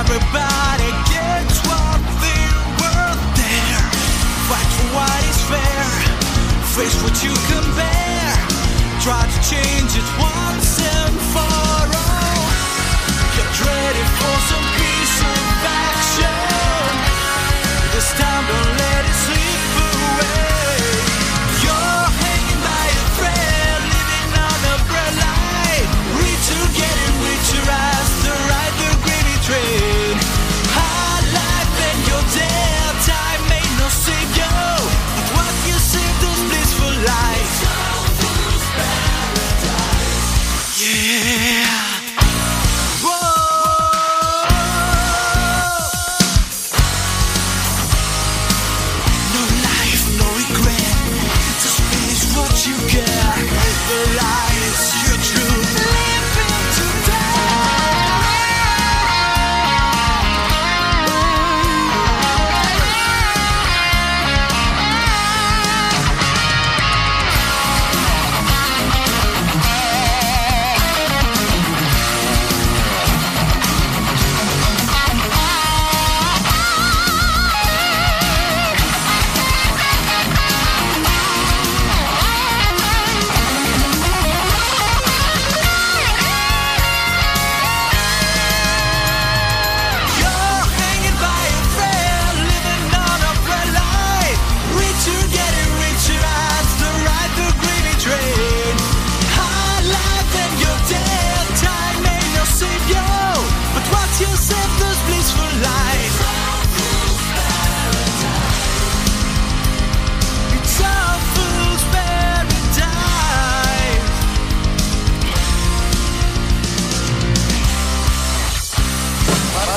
Everybody gets what they're worth there. Fight for what is fair. Face what you compare. Try to change it once and for